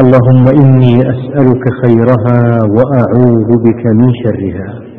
اللهم إني أسألك خيرها وأعوذ بك من شرها.